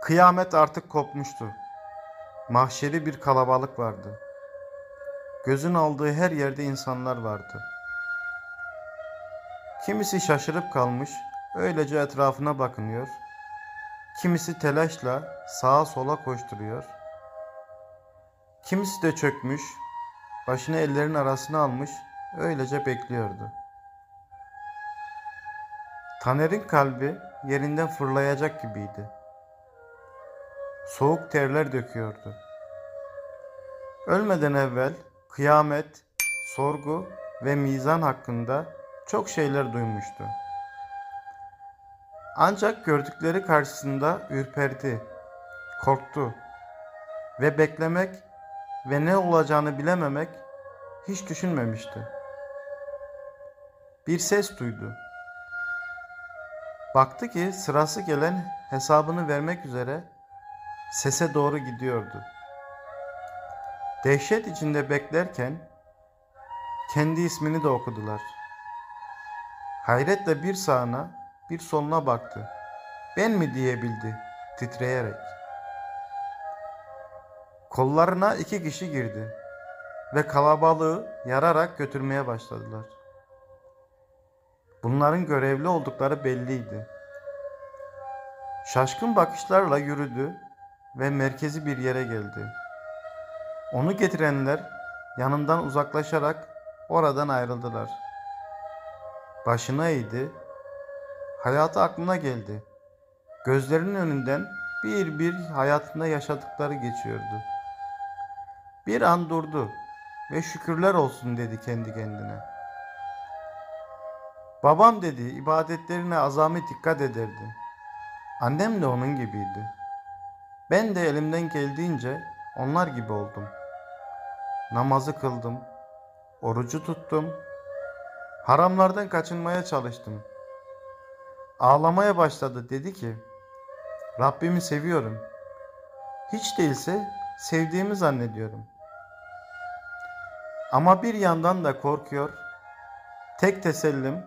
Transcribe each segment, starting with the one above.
Kıyamet artık kopmuştu. Mahşeri bir kalabalık vardı. Gözün aldığı her yerde insanlar vardı. Kimisi şaşırıp kalmış, öylece etrafına bakınıyor. Kimisi telaşla sağa sola koşturuyor. Kimisi de çökmüş, başını ellerin arasına almış, öylece bekliyordu. Taner'in kalbi yerinden fırlayacak gibiydi. Soğuk terler döküyordu. Ölmeden evvel kıyamet, sorgu ve mizan hakkında çok şeyler duymuştu. Ancak gördükleri karşısında ürperdi, korktu ve beklemek ve ne olacağını bilememek hiç düşünmemişti. Bir ses duydu. Baktı ki sırası gelen hesabını vermek üzere sese doğru gidiyordu. Dehşet içinde beklerken kendi ismini de okudular. Hayretle bir sağına bir soluna baktı. Ben mi diyebildi titreyerek. Kollarına iki kişi girdi ve kalabalığı yararak götürmeye başladılar. Bunların görevli oldukları belliydi. Şaşkın bakışlarla yürüdü ve merkezi bir yere geldi. Onu getirenler yanından uzaklaşarak oradan ayrıldılar. Başına eğdi. Hayatı aklına geldi. Gözlerinin önünden bir bir hayatında yaşadıkları geçiyordu. Bir an durdu ve şükürler olsun dedi kendi kendine. Babam dedi ibadetlerine azami dikkat ederdi. Annem de onun gibiydi. Ben de elimden geldiğince onlar gibi oldum. Namazı kıldım, orucu tuttum, haramlardan kaçınmaya çalıştım. Ağlamaya başladı dedi ki, Rabbimi seviyorum. Hiç değilse sevdiğimi zannediyorum. Ama bir yandan da korkuyor. Tek tesellim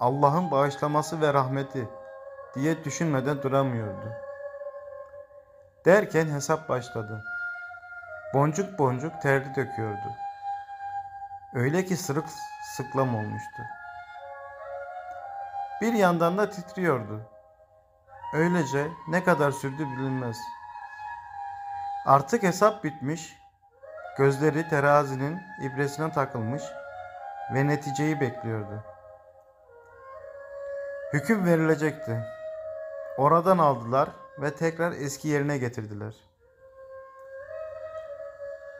Allah'ın bağışlaması ve rahmeti diye düşünmeden duramıyordu. Derken hesap başladı. Boncuk boncuk terli döküyordu. Öyle ki sırık sıklam olmuştu. Bir yandan da titriyordu. Öylece ne kadar sürdü bilinmez. Artık hesap bitmiş, gözleri terazinin ibresine takılmış ve neticeyi bekliyordu. Hüküm verilecekti. Oradan aldılar ve tekrar eski yerine getirdiler.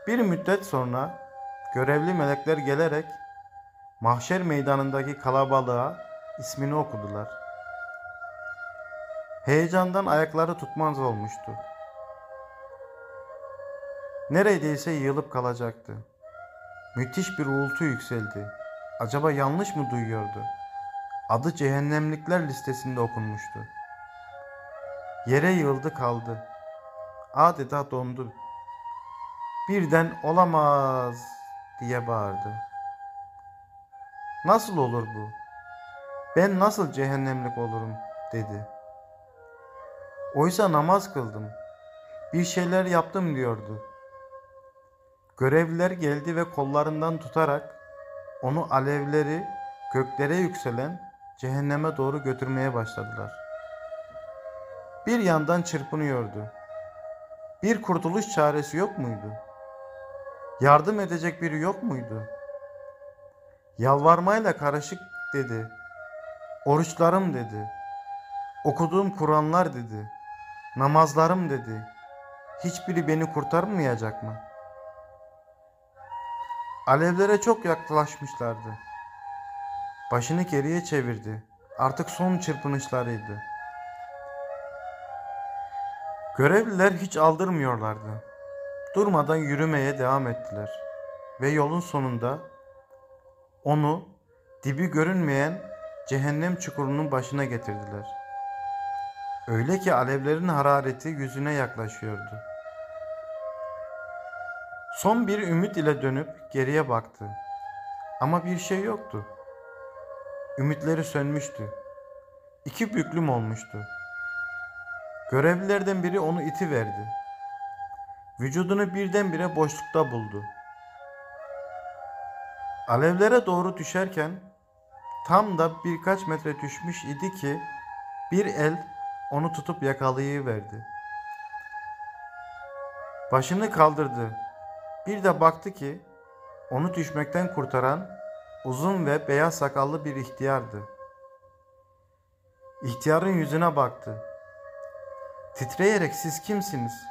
Bir müddet sonra görevli melekler gelerek mahşer meydanındaki kalabalığa ismini okudular. Heyecandan ayakları tutmaz olmuştu. Neredeyse yığılıp kalacaktı. Müthiş bir uğultu yükseldi. Acaba yanlış mı duyuyordu? Adı cehennemlikler listesinde okunmuştu. Yere yığıldı kaldı. Adeta dondu. Birden olamaz diye bağırdı. Nasıl olur bu? Ben nasıl cehennemlik olurum dedi. Oysa namaz kıldım. Bir şeyler yaptım diyordu. Görevliler geldi ve kollarından tutarak onu alevleri göklere yükselen cehenneme doğru götürmeye başladılar. Bir yandan çırpınıyordu. Bir kurtuluş çaresi yok muydu? Yardım edecek biri yok muydu? Yalvarmayla karışık dedi. Oruçlarım dedi. Okuduğum Kur'anlar dedi. Namazlarım dedi. Hiçbiri beni kurtarmayacak mı? Alevlere çok yaklaşmışlardı. Başını geriye çevirdi. Artık son çırpınışlarıydı. Görevliler hiç aldırmıyorlardı. Durmadan yürümeye devam ettiler. Ve yolun sonunda onu dibi görünmeyen cehennem çukurunun başına getirdiler. Öyle ki alevlerin harareti yüzüne yaklaşıyordu. Son bir ümit ile dönüp geriye baktı. Ama bir şey yoktu. Ümitleri sönmüştü. İki büklüm olmuştu. Görevlilerden biri onu iti verdi. Vücudunu birdenbire boşlukta buldu. Alevlere doğru düşerken tam da birkaç metre düşmüş idi ki bir el onu tutup yakalayıverdi. Başını kaldırdı. Bir de baktı ki onu düşmekten kurtaran uzun ve beyaz sakallı bir ihtiyardı. İhtiyarın yüzüne baktı. Titreyerek siz kimsiniz?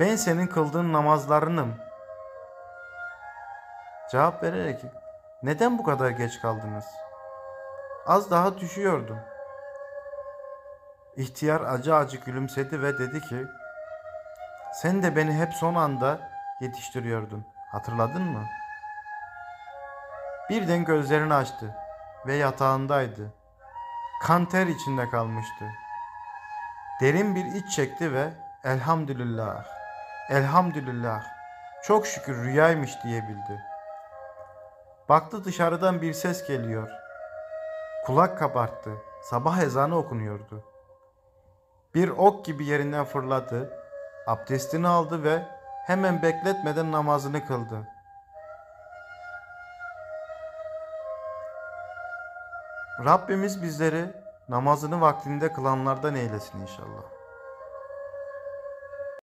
Ben senin kıldığın namazlarınım. Cevap vererek neden bu kadar geç kaldınız? Az daha düşüyordum. İhtiyar acı acı gülümsedi ve dedi ki sen de beni hep son anda yetiştiriyordun. Hatırladın mı? Birden gözlerini açtı ve yatağındaydı. Kan ter içinde kalmıştı. Derin bir iç çekti ve elhamdülillah, elhamdülillah, çok şükür rüyaymış diyebildi. Baktı dışarıdan bir ses geliyor. Kulak kabarttı. Sabah ezanı okunuyordu. Bir ok gibi yerinden fırladı. Abdestini aldı ve hemen bekletmeden namazını kıldı. Rabbimiz bizleri namazını vaktinde kılanlardan eylesin inşallah.